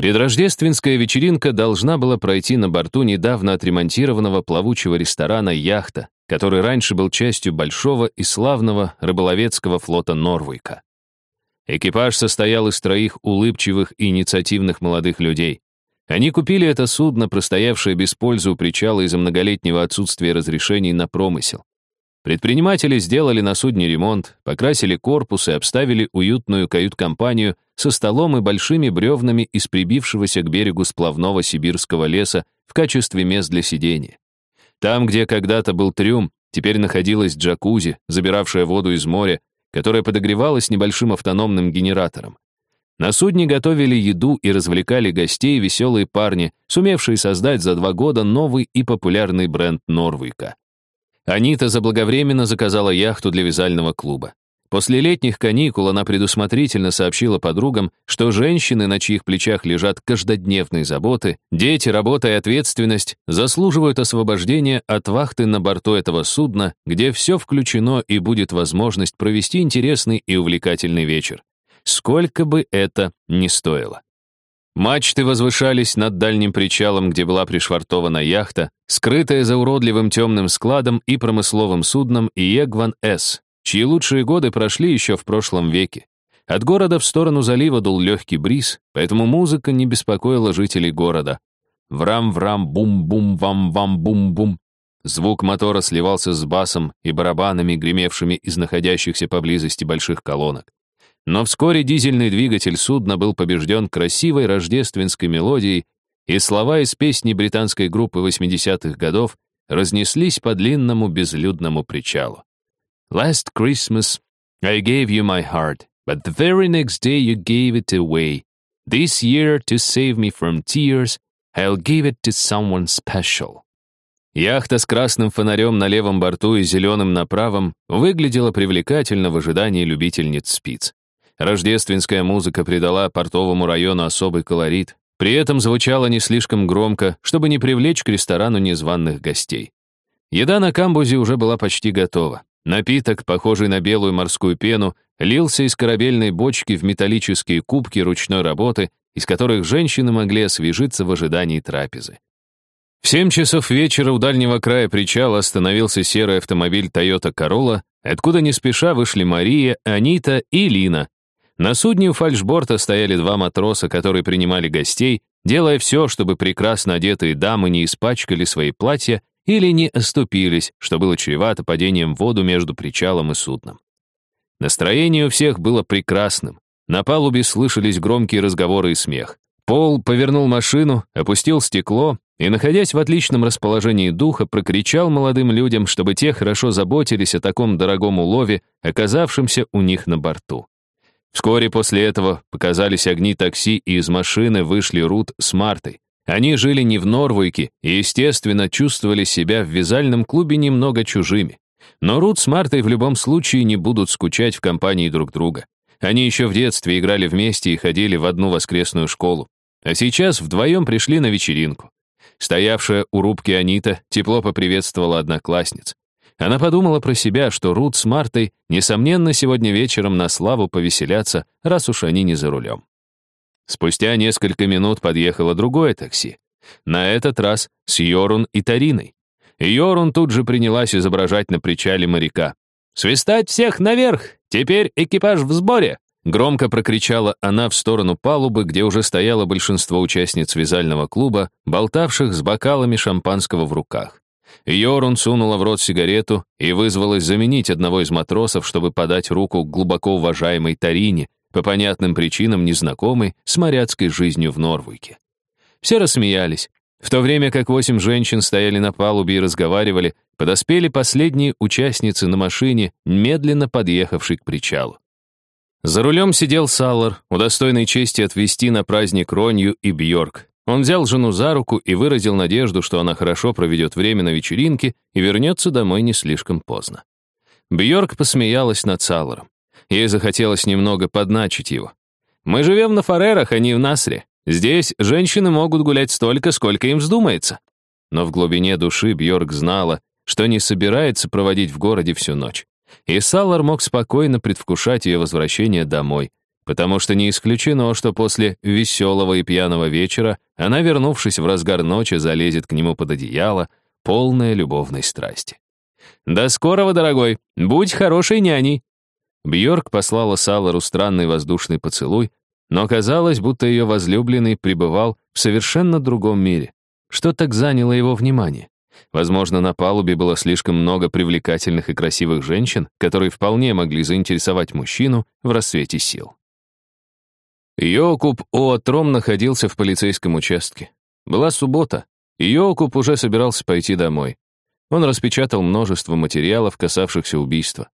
Предрождественская вечеринка должна была пройти на борту недавно отремонтированного плавучего ресторана «Яхта», который раньше был частью большого и славного рыболовецкого флота Норвейка. Экипаж состоял из троих улыбчивых и инициативных молодых людей. Они купили это судно, простоявшее без пользы у причала из-за многолетнего отсутствия разрешений на промысел. Предприниматели сделали на судне ремонт, покрасили корпус и обставили уютную кают-компанию со столом и большими бревнами из прибившегося к берегу сплавного сибирского леса в качестве мест для сидения. Там, где когда-то был трюм, теперь находилась джакузи, забиравшая воду из моря, которая подогревалась небольшим автономным генератором. На судне готовили еду и развлекали гостей веселые парни, сумевшие создать за два года новый и популярный бренд Норвика. Анита заблаговременно заказала яхту для вязального клуба. После летних каникул она предусмотрительно сообщила подругам, что женщины, на чьих плечах лежат каждодневные заботы, дети, работа и ответственность, заслуживают освобождения от вахты на борту этого судна, где все включено и будет возможность провести интересный и увлекательный вечер. Сколько бы это ни стоило. Мачты возвышались над дальним причалом, где была пришвартована яхта, скрытая за уродливым темным складом и промысловым судном Иегван-С, чьи лучшие годы прошли еще в прошлом веке. От города в сторону залива дул легкий бриз, поэтому музыка не беспокоила жителей города. Врам-врам, бум-бум-вам-вам-бум-бум. Звук мотора сливался с басом и барабанами, гремевшими из находящихся поблизости больших колонок. Но вскоре дизельный двигатель судна был побежден красивой рождественской мелодией, и слова из песни британской группы 80-х годов разнеслись по длинному безлюдному причалу. Last Christmas I gave you my heart, but the very next day you gave it away. This year, to save me from tears, I'll give it to someone special. Яхта с красным фонарем на левом борту и зеленым на правом выглядела привлекательно в ожидании любительниц спиц. Рождественская музыка придала портовому району особый колорит, при этом звучала не слишком громко, чтобы не привлечь к ресторану незваных гостей. Еда на камбузе уже была почти готова. Напиток, похожий на белую морскую пену, лился из корабельной бочки в металлические кубки ручной работы, из которых женщины могли освежиться в ожидании трапезы. В семь часов вечера у дальнего края причала остановился серый автомобиль Toyota Corolla, откуда не спеша вышли Мария, Анита и Лина. На судне у фальшборта стояли два матроса, которые принимали гостей, делая все, чтобы прекрасно одетые дамы не испачкали свои платья или не оступились, что было чревато падением в воду между причалом и судном. Настроение у всех было прекрасным. На палубе слышались громкие разговоры и смех. Пол повернул машину, опустил стекло и, находясь в отличном расположении духа, прокричал молодым людям, чтобы те хорошо заботились о таком дорогом улове, оказавшемся у них на борту. Вскоре после этого показались огни такси, и из машины вышли Рут с Мартой. Они жили не в Норвуйке и, естественно, чувствовали себя в вязальном клубе немного чужими. Но Рут с Мартой в любом случае не будут скучать в компании друг друга. Они еще в детстве играли вместе и ходили в одну воскресную школу. А сейчас вдвоем пришли на вечеринку. Стоявшая у рубки Анита тепло поприветствовала одноклассниц. Она подумала про себя, что Рут с Мартой, несомненно, сегодня вечером на славу повеселятся, раз уж они не за рулем. Спустя несколько минут подъехало другое такси. На этот раз с Йорун и Тариной. Йорун тут же принялась изображать на причале моряка. «Свистать всех наверх! Теперь экипаж в сборе!» Громко прокричала она в сторону палубы, где уже стояло большинство участниц вязального клуба, болтавших с бокалами шампанского в руках. Йорун сунула в рот сигарету и вызвалась заменить одного из матросов, чтобы подать руку глубоко уважаемой Тарине, по понятным причинам незнакомый с моряцкой жизнью в Норвуйке. Все рассмеялись. В то время как восемь женщин стояли на палубе и разговаривали, подоспели последние участницы на машине, медленно подъехавшей к причалу. За рулем сидел Саллар, удостойной чести отвезти на праздник Ронью и Бьорк. Он взял жену за руку и выразил надежду, что она хорошо проведет время на вечеринке и вернется домой не слишком поздно. Бьорк посмеялась над Салларом. Ей захотелось немного подначить его. «Мы живем на Фарерах, а не в Насре. Здесь женщины могут гулять столько, сколько им вздумается». Но в глубине души Бьорк знала, что не собирается проводить в городе всю ночь. И Саллар мог спокойно предвкушать ее возвращение домой. потому что не исключено, что после веселого и пьяного вечера она, вернувшись в разгар ночи, залезет к нему под одеяло, полная любовной страсти. «До скорого, дорогой! Будь хорошей няней!» Бьорк послала Салару странный воздушный поцелуй, но казалось, будто ее возлюбленный пребывал в совершенно другом мире. Что так заняло его внимание? Возможно, на палубе было слишком много привлекательных и красивых женщин, которые вполне могли заинтересовать мужчину в рассвете сил. Йокуб Оатром находился в полицейском участке. Была суббота, и Йокуб уже собирался пойти домой. Он распечатал множество материалов, касавшихся убийства.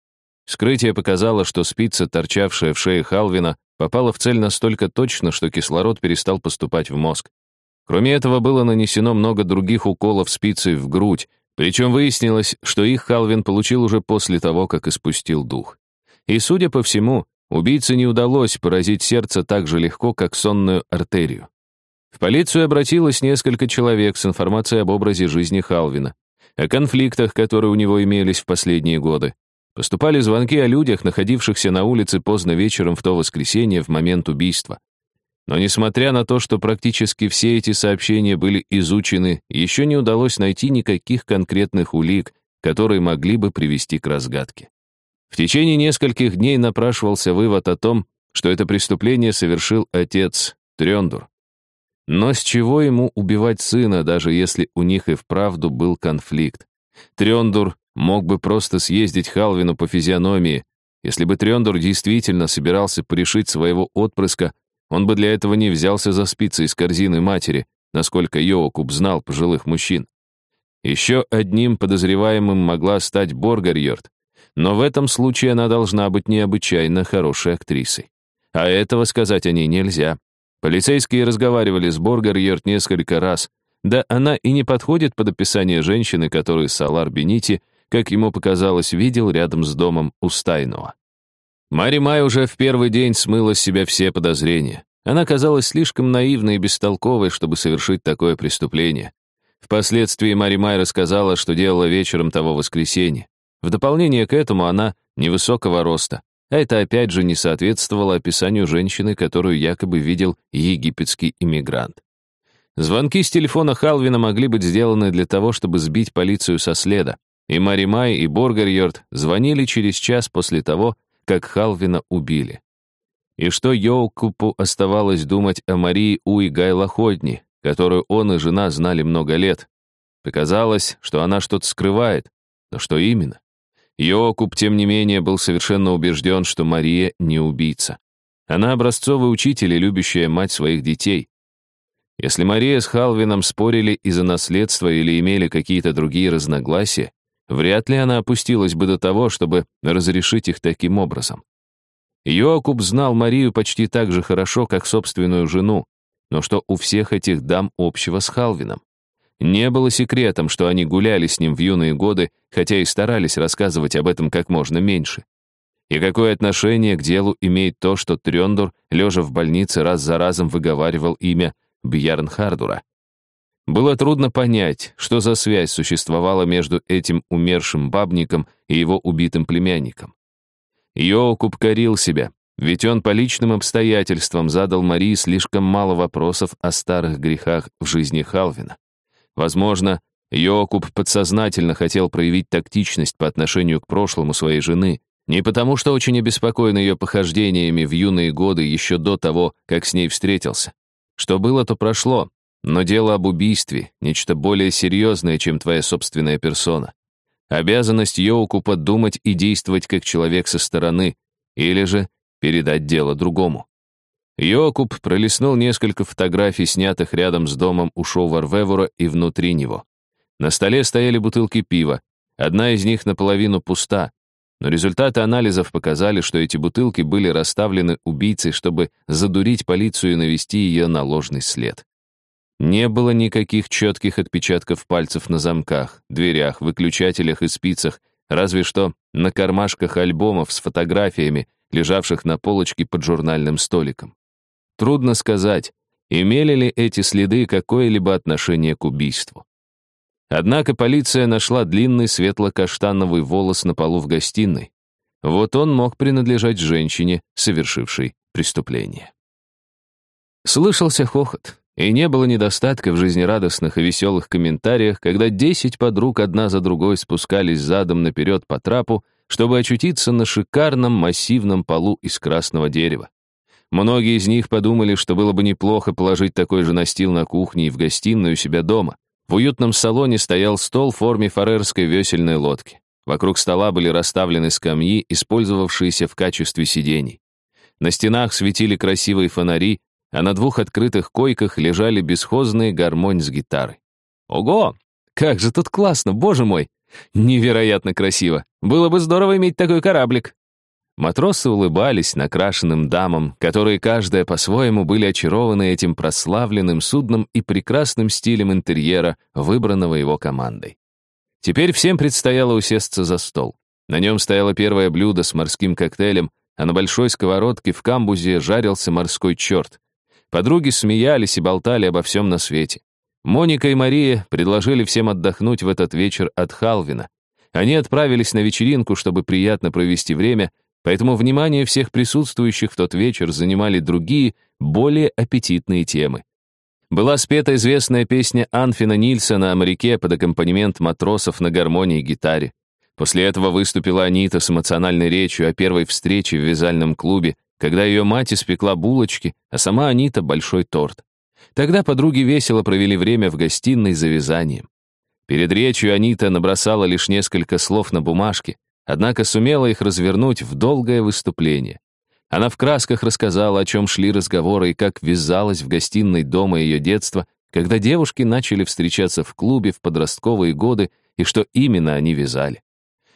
Вскрытие показало, что спица, торчавшая в шее Халвина, попала в цель настолько точно, что кислород перестал поступать в мозг. Кроме этого, было нанесено много других уколов спицей в грудь, причем выяснилось, что их Халвин получил уже после того, как испустил дух. И, судя по всему, убийце не удалось поразить сердце так же легко, как сонную артерию. В полицию обратилось несколько человек с информацией об образе жизни Халвина, о конфликтах, которые у него имелись в последние годы. Поступали звонки о людях, находившихся на улице поздно вечером в то воскресенье в момент убийства. Но несмотря на то, что практически все эти сообщения были изучены, еще не удалось найти никаких конкретных улик, которые могли бы привести к разгадке. В течение нескольких дней напрашивался вывод о том, что это преступление совершил отец Трёндур. Но с чего ему убивать сына, даже если у них и вправду был конфликт? Трёндур мог бы просто съездить Халвину по физиономии. Если бы Трёндур действительно собирался порешить своего отпрыска, он бы для этого не взялся за спицы из корзины матери, насколько Йоокуб знал пожилых мужчин. Еще одним подозреваемым могла стать Боргарьорд, но в этом случае она должна быть необычайно хорошей актрисой. А этого сказать о ней нельзя. Полицейские разговаривали с Боргарьорд несколько раз, да она и не подходит под описание женщины, которую Салар Бенити, как ему показалось, видел рядом с домом у Стайнова. Мари Май уже в первый день смыла с себя все подозрения. Она казалась слишком наивной и бестолковой, чтобы совершить такое преступление. Впоследствии Мари Май рассказала, что делала вечером того воскресенья. В дополнение к этому она невысокого роста, а это опять же не соответствовало описанию женщины, которую якобы видел египетский иммигрант. Звонки с телефона Халвина могли быть сделаны для того, чтобы сбить полицию со следа, и Мари Май и Боргарьорд звонили через час после того, как Халвина убили. И что Йоукупу оставалось думать о Марии Уи Гайлоходни, которую он и жена знали много лет. Показалось, что она что-то скрывает, но что именно? Йокуп, тем не менее, был совершенно убежден, что Мария не убийца. Она образцовый учитель и любящая мать своих детей. Если Мария с Халвином спорили из-за наследства или имели какие-то другие разногласия, Вряд ли она опустилась бы до того, чтобы разрешить их таким образом. Йокуб знал Марию почти так же хорошо, как собственную жену, но что у всех этих дам общего с Халвином? Не было секретом, что они гуляли с ним в юные годы, хотя и старались рассказывать об этом как можно меньше. И какое отношение к делу имеет то, что Трёндур, лежа в больнице, раз за разом выговаривал имя Бьярнхардура? Было трудно понять, что за связь существовала между этим умершим бабником и его убитым племянником. Йоукуб корил себя, ведь он по личным обстоятельствам задал Марии слишком мало вопросов о старых грехах в жизни Халвина. Возможно, Йокуб подсознательно хотел проявить тактичность по отношению к прошлому своей жены, не потому что очень обеспокоен ее похождениями в юные годы еще до того, как с ней встретился. Что было, то прошло, но дело об убийстве — нечто более серьезное, чем твоя собственная персона. Обязанность Йоуку подумать и действовать как человек со стороны, или же передать дело другому. Йокуб пролистнул несколько фотографий, снятых рядом с домом у Шоу-Варвевура и внутри него. На столе стояли бутылки пива, одна из них наполовину пуста, но результаты анализов показали, что эти бутылки были расставлены убийцей, чтобы задурить полицию и навести ее на ложный след. Не было никаких четких отпечатков пальцев на замках, дверях, выключателях и спицах, разве что на кармашках альбомов с фотографиями, лежавших на полочке под журнальным столиком. Трудно сказать, имели ли эти следы какое-либо отношение к убийству. Однако полиция нашла длинный светло-каштановый волос на полу в гостиной. вот он мог принадлежать женщине, совершившей преступление. Слышался хохот, и не было недостатка в жизнерадостных и веселых комментариях, когда десять подруг одна за другой спускались задом наперед по трапу, чтобы очутиться на шикарном массивном полу из красного дерева. Многие из них подумали, что было бы неплохо положить такой же настил на кухне и в гостиную у себя дома. В уютном салоне стоял стол в форме фарерской весельной лодки. Вокруг стола были расставлены скамьи, использовавшиеся в качестве сидений. На стенах светили красивые фонари, а на двух открытых койках лежали бесхозные гармонь с гитарой. Ого! Как же тут классно, боже мой! Невероятно красиво. Было бы здорово иметь такой кораблик. Матросы улыбались накрашенным дамам, которые каждая по-своему были очарованы этим прославленным судном и прекрасным стилем интерьера, выбранного его командой. Теперь всем предстояло усесться за стол. На нем стояло первое блюдо с морским коктейлем, а на большой сковородке в камбузе жарился морской черт. Подруги смеялись и болтали обо всем на свете. Моника и Мария предложили всем отдохнуть в этот вечер от Халвина. Они отправились на вечеринку, чтобы приятно провести время, поэтому внимание всех присутствующих в тот вечер занимали другие, более аппетитные темы. Была спета известная песня Анфина Нильсона о моряке под аккомпанемент матросов на гармонии и гитаре. После этого выступила Анита с эмоциональной речью о первой встрече в вязальном клубе, когда ее мать испекла булочки, а сама Анита — большой торт. Тогда подруги весело провели время в гостиной за вязанием. Перед речью Анита набросала лишь несколько слов на бумажке, однако сумела их развернуть в долгое выступление. Она в красках рассказала, о чем шли разговоры и как вязалась в гостиной дома ее детства, когда девушки начали встречаться в клубе в подростковые годы и что именно они вязали.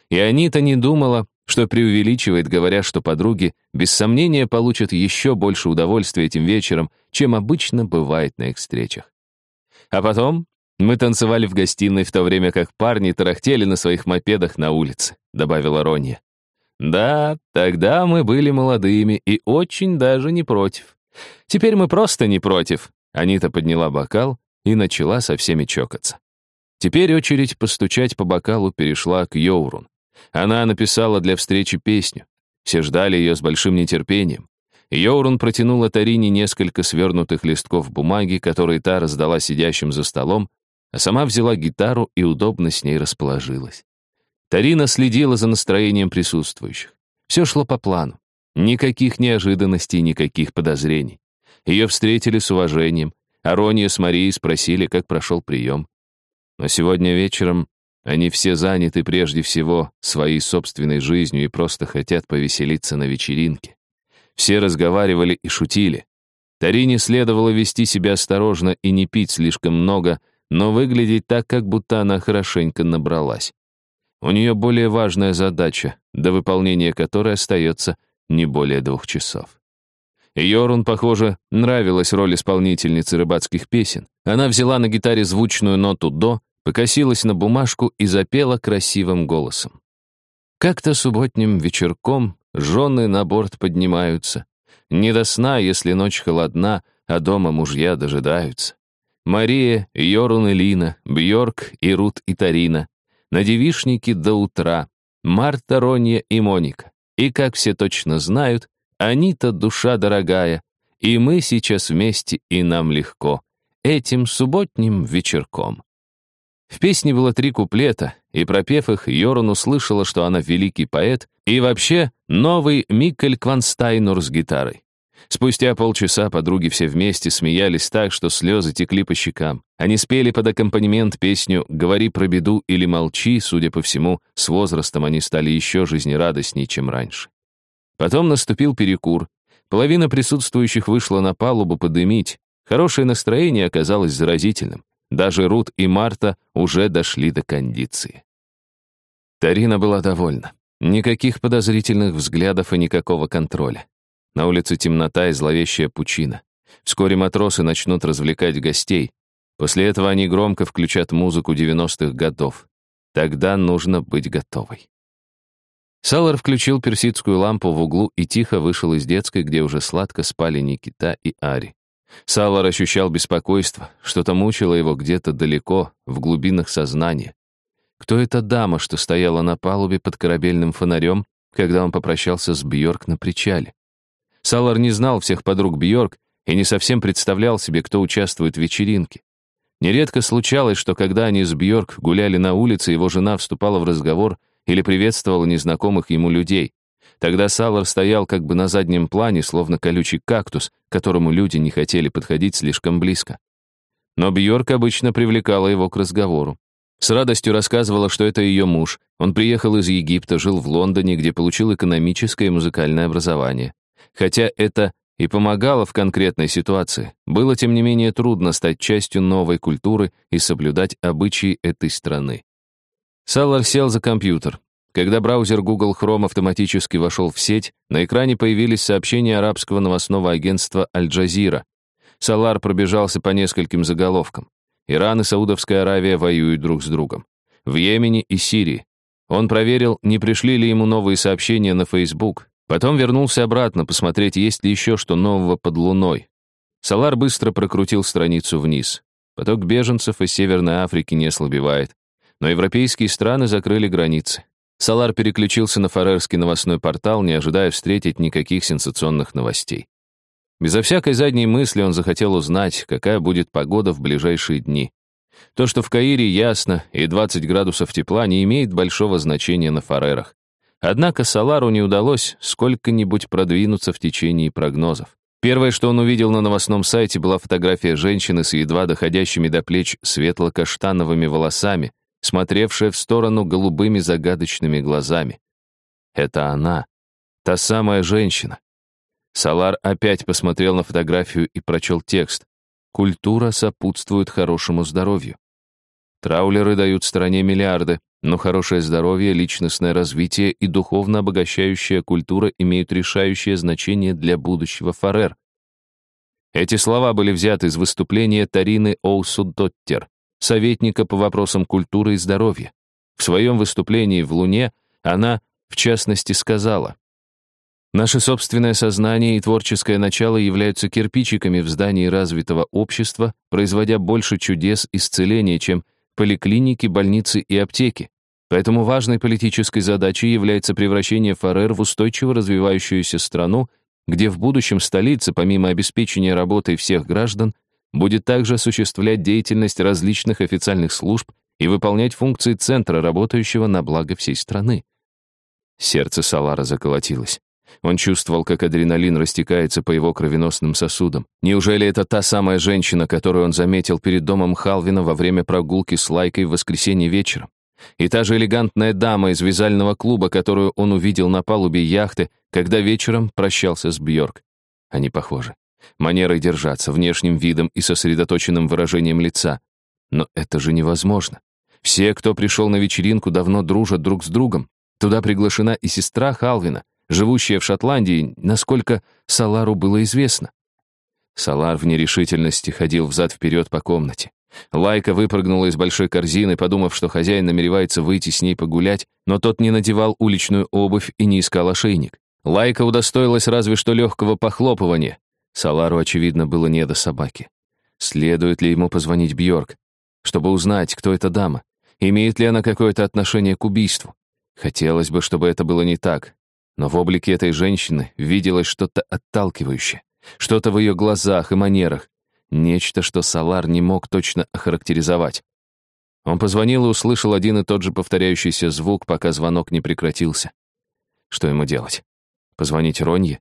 И Анита не думала, что преувеличивает, говоря, что подруги без сомнения получат еще больше удовольствия этим вечером, чем обычно бывает на их встречах. А потом мы танцевали в гостиной в то время, как парни тарахтели на своих мопедах на улице, добавила Ронья. Да, тогда мы были молодыми и очень даже не против. Теперь мы просто не против. Анита подняла бокал и начала со всеми чокаться. Теперь очередь постучать по бокалу перешла к Йоурун. Она написала для встречи песню. Все ждали ее с большим нетерпением. Йоурун протянула Тарине несколько свернутых листков бумаги, которые та раздала сидящим за столом, а сама взяла гитару и удобно с ней расположилась. Тарина следила за настроением присутствующих. Все шло по плану. Никаких неожиданностей, никаких подозрений. Ее встретили с уважением, а Ронья с Марией спросили, как прошел прием. Но сегодня вечером они все заняты прежде всего своей собственной жизнью и просто хотят повеселиться на вечеринке. Все разговаривали и шутили. Тарине следовало вести себя осторожно и не пить слишком много, но выглядеть так, как будто она хорошенько набралась. У нее более важная задача, до выполнения которой остается не более двух часов. Йорун, похоже, нравилась роль исполнительницы рыбацких песен. Она взяла на гитаре звучную ноту «до», покосилась на бумажку и запела красивым голосом. Как-то субботним вечерком жены на борт поднимаются. Не до сна, если ночь холодна, а дома мужья дожидаются. Мария, Йорун и Лина, Бьорк и Рут и Тарина. На девишнике до утра. Марта, Ронья и Моника. И, как все точно знают, они-то душа дорогая, и мы сейчас вместе, и нам легко. Этим субботним вечерком. В песне было три куплета, и пропев их, Йорун услышала, что она великий поэт и вообще новый Миккель Кванстайнур с гитарой. Спустя полчаса подруги все вместе смеялись так, что слезы текли по щекам. Они спели под аккомпанемент песню «Говори про беду или молчи», судя по всему, с возрастом они стали еще жизнерадостнее, чем раньше. Потом наступил перекур. Половина присутствующих вышла на палубу подымить. Хорошее настроение оказалось заразительным. Даже Рут и Марта уже дошли до кондиции. Тарина была довольна. Никаких подозрительных взглядов и никакого контроля. На улице темнота и зловещая пучина. Вскоре матросы начнут развлекать гостей. После этого они громко включат музыку 90-х годов. Тогда нужно быть готовой. Салар включил персидскую лампу в углу и тихо вышел из детской, где уже сладко спали Никита и Ари. Салар ощущал беспокойство, что-то мучило его где-то далеко, в глубинах сознания. Кто эта дама, что стояла на палубе под корабельным фонарем, когда он попрощался с Бьорк на причале. Салар не знал всех подруг Бьорк и не совсем представлял себе, кто участвует в вечеринке. Нередко случалось, что когда они с Бьорк гуляли на улице, его жена вступала в разговор или приветствовала незнакомых ему людей. Тогда Салар стоял как бы на заднем плане, словно колючий кактус, к которому люди не хотели подходить слишком близко. Но Бьорк обычно привлекала его к разговору. С радостью рассказывала, что это ее муж. Он приехал из Египта, жил в Лондоне, где получил экономическое и музыкальное образование. Хотя это и помогало в конкретной ситуации, было тем не менее трудно стать частью новой культуры и соблюдать обычаи этой страны. Саллар сел за компьютер. Когда браузер Google Chrome автоматически вошел в сеть, на экране появились сообщения арабского новостного агентства Аль-Джазира. Салар пробежался по нескольким заголовкам. Иран и Саудовская Аравия воюют друг с другом. В Йемене и Сирии. Он проверил, не пришли ли ему новые сообщения на Facebook. Потом вернулся обратно, посмотреть, есть ли еще что нового под луной. Салар быстро прокрутил страницу вниз. Поток беженцев из Северной Африки не ослабевает. Но европейские страны закрыли границы. Салар переключился на фарерский новостной портал, не ожидая встретить никаких сенсационных новостей. Безо всякой задней мысли он захотел узнать, какая будет погода в ближайшие дни. То, что в Каире ясно и 20 градусов тепла, не имеет большого значения на Фарерах. Однако Салару не удалось сколько-нибудь продвинуться в течение прогнозов. Первое, что он увидел на новостном сайте, была фотография женщины с едва доходящими до плеч светло-каштановыми волосами, смотревшая в сторону голубыми загадочными глазами. Это она, та самая женщина, Салар опять посмотрел на фотографию и прочел текст. «Культура сопутствует хорошему здоровью». Траулеры дают стране миллиарды, но хорошее здоровье, личностное развитие и духовно обогащающая культура имеют решающее значение для будущего Фарер. Эти слова были взяты из выступления Тарины Оусудоттер, советника по вопросам культуры и здоровья. В своем выступлении в Луне она, в частности, сказала, Наше собственное сознание и творческое начало являются кирпичиками в здании развитого общества, производя больше чудес исцеления, чем поликлиники, больницы и аптеки. Поэтому важной политической задачей является превращение ФАРЕР в устойчиво развивающуюся страну, где в будущем столица, помимо обеспечения работой всех граждан, будет также осуществлять деятельность различных официальных служб и выполнять функции центра, работающего на благо всей страны. Сердце Салара заколотилось. Он чувствовал, как адреналин растекается по его кровеносным сосудам. Неужели это та самая женщина, которую он заметил перед домом Халвина во время прогулки с Лайкой в воскресенье вечером? И та же элегантная дама из вязального клуба, которую он увидел на палубе яхты, когда вечером прощался с Бьорк. Они похожи. Манерой держаться, внешним видом и сосредоточенным выражением лица. Но это же невозможно. Все, кто пришел на вечеринку, давно дружат друг с другом. Туда приглашена и сестра Халвина, живущая в Шотландии, насколько Салару было известно. Салар в нерешительности ходил взад-вперед по комнате. Лайка выпрыгнула из большой корзины, подумав, что хозяин намеревается выйти с ней погулять, но тот не надевал уличную обувь и не искал ошейник. Лайка удостоилась разве что легкого похлопывания. Салару, очевидно, было не до собаки. Следует ли ему позвонить Бьорк, чтобы узнать, кто эта дама? Имеет ли она какое-то отношение к убийству? Хотелось бы, чтобы это было не так, но в облике этой женщины виделось что-то отталкивающее, что-то в ее глазах и манерах, нечто, что Салар не мог точно охарактеризовать. Он позвонил и услышал один и тот же повторяющийся звук, пока звонок не прекратился. Что ему делать? Позвонить Ронье?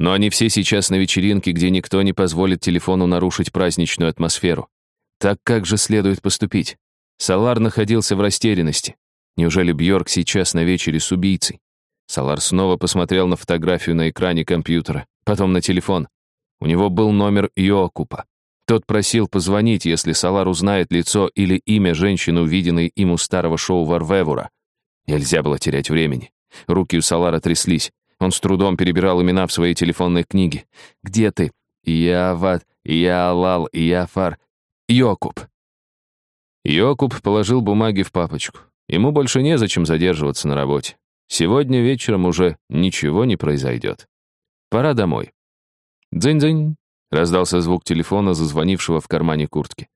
Но они все сейчас на вечеринке, где никто не позволит телефону нарушить праздничную атмосферу. Так как же следует поступить? Салар находился в растерянности. Неужели Бьорк сейчас на вечере с убийцей? Салар снова посмотрел на фотографию на экране компьютера, потом на телефон. У него был номер Йокупа. Тот просил позвонить, если Салар узнает лицо или имя женщины, увиденной им у старого шоу Варвевура. Нельзя было терять времени. Руки у Салара тряслись. Он с трудом перебирал имена в своей телефонной книге. «Где ты?» «Яват», «Ялал», «Яфар», «Йокуп». Йокуп положил бумаги в папочку. Ему больше незачем задерживаться на работе. Сегодня вечером уже ничего не произойдет. Пора домой. «Дзынь-дзынь», — раздался звук телефона, зазвонившего в кармане куртки.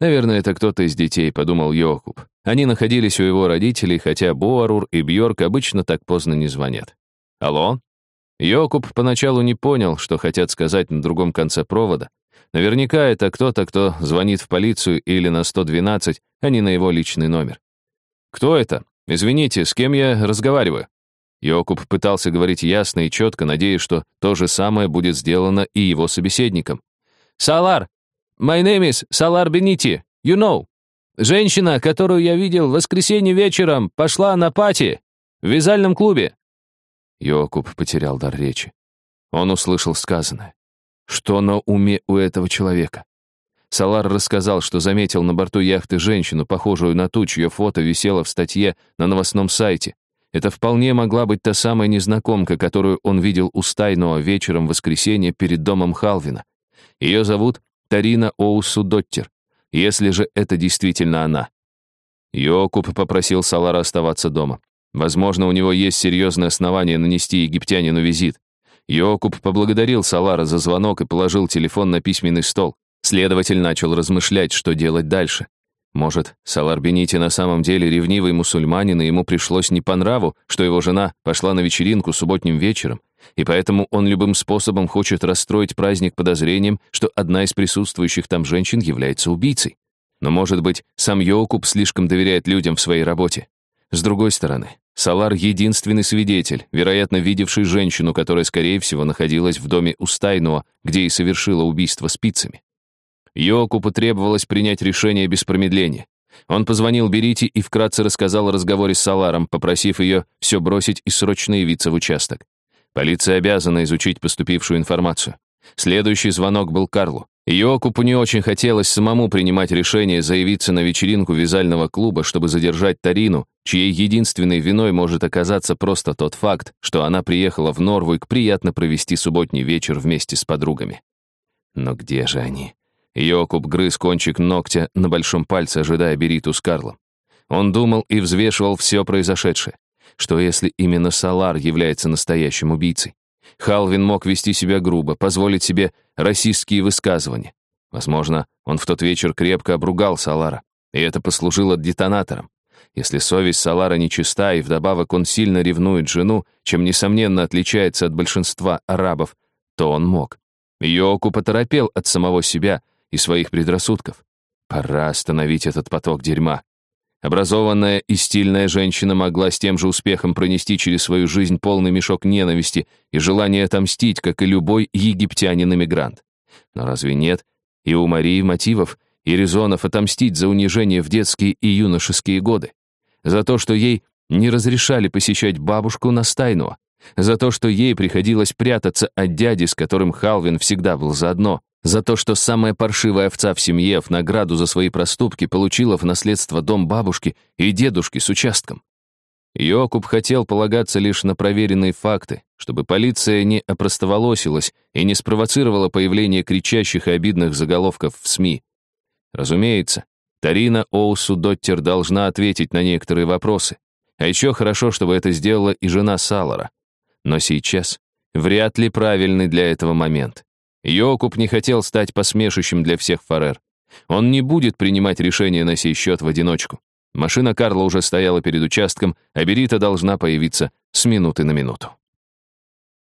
«Наверное, это кто-то из детей», — подумал Йокуб. Они находились у его родителей, хотя Боарур и Бьорк обычно так поздно не звонят. «Алло?» Йокуб поначалу не понял, что хотят сказать на другом конце провода. Наверняка это кто-то, кто звонит в полицию или на 112, а не на его личный номер. «Кто это? Извините, с кем я разговариваю?» Йокуб пытался говорить ясно и четко, надеясь, что то же самое будет сделано и его собеседником. «Салар! My name is Салар Бенити. You know. Женщина, которую я видел в воскресенье вечером, пошла на пати в вязальном клубе». Йокуб потерял дар речи. Он услышал сказанное. Что на уме у этого человека? Салар рассказал, что заметил на борту яхты женщину, похожую на ту, чье фото висело в статье на новостном сайте. Это вполне могла быть та самая незнакомка, которую он видел у Стайного вечером в воскресенье перед домом Халвина. Ее зовут Тарина Оусу Доттер, если же это действительно она. Йокуб попросил Салара оставаться дома. Возможно, у него есть серьезное основание нанести египтянину визит. Йокуб поблагодарил Салара за звонок и положил телефон на письменный стол. Следователь начал размышлять, что делать дальше. Может, Салар Бенити на самом деле ревнивый мусульманин, и ему пришлось не по нраву, что его жена пошла на вечеринку субботним вечером, и поэтому он любым способом хочет расстроить праздник подозрением, что одна из присутствующих там женщин является убийцей. Но, может быть, сам Йокуб слишком доверяет людям в своей работе. С другой стороны, Салар — единственный свидетель, вероятно, видевший женщину, которая, скорее всего, находилась в доме у Стайнуа, где и совершила убийство спицами. Йоку потребовалось принять решение без промедления. Он позвонил Берите и вкратце рассказал о разговоре с Саларом, попросив ее все бросить и срочно явиться в участок. Полиция обязана изучить поступившую информацию. Следующий звонок был Карлу. Йокупу не очень хотелось самому принимать решение заявиться на вечеринку вязального клуба, чтобы задержать Тарину, чьей единственной виной может оказаться просто тот факт, что она приехала в Норвуйк приятно провести субботний вечер вместе с подругами. Но где же они? Йокуб грыз кончик ногтя на большом пальце, ожидая Бериту с Карлом. Он думал и взвешивал все произошедшее. Что если именно Салар является настоящим убийцей? Халвин мог вести себя грубо, позволить себе расистские высказывания. Возможно, он в тот вечер крепко обругал Салара, и это послужило детонатором. Если совесть Салара нечиста, и вдобавок он сильно ревнует жену, чем, несомненно, отличается от большинства арабов, то он мог. Йоку поторопел от самого себя, и своих предрассудков. Пора остановить этот поток дерьма. Образованная и стильная женщина могла с тем же успехом пронести через свою жизнь полный мешок ненависти и желания отомстить, как и любой египтянин-эмигрант. Но разве нет и у Марии мотивов и резонов отомстить за унижение в детские и юношеские годы? За то, что ей не разрешали посещать бабушку на Стайнуа? За то, что ей приходилось прятаться от дяди, с которым Халвин всегда был заодно? За то, что самая паршивая овца в семье в награду за свои проступки получила в наследство дом бабушки и дедушки с участком. Йокуб хотел полагаться лишь на проверенные факты, чтобы полиция не опростоволосилась и не спровоцировала появление кричащих и обидных заголовков в СМИ. Разумеется, Тарина Оусу Доттер должна ответить на некоторые вопросы. А еще хорошо, чтобы это сделала и жена Салара. Но сейчас вряд ли правильный для этого момент. Йокуб не хотел стать посмешищем для всех Фарер. Он не будет принимать решения на сей счет в одиночку. Машина Карла уже стояла перед участком, а Берита должна появиться с минуты на минуту.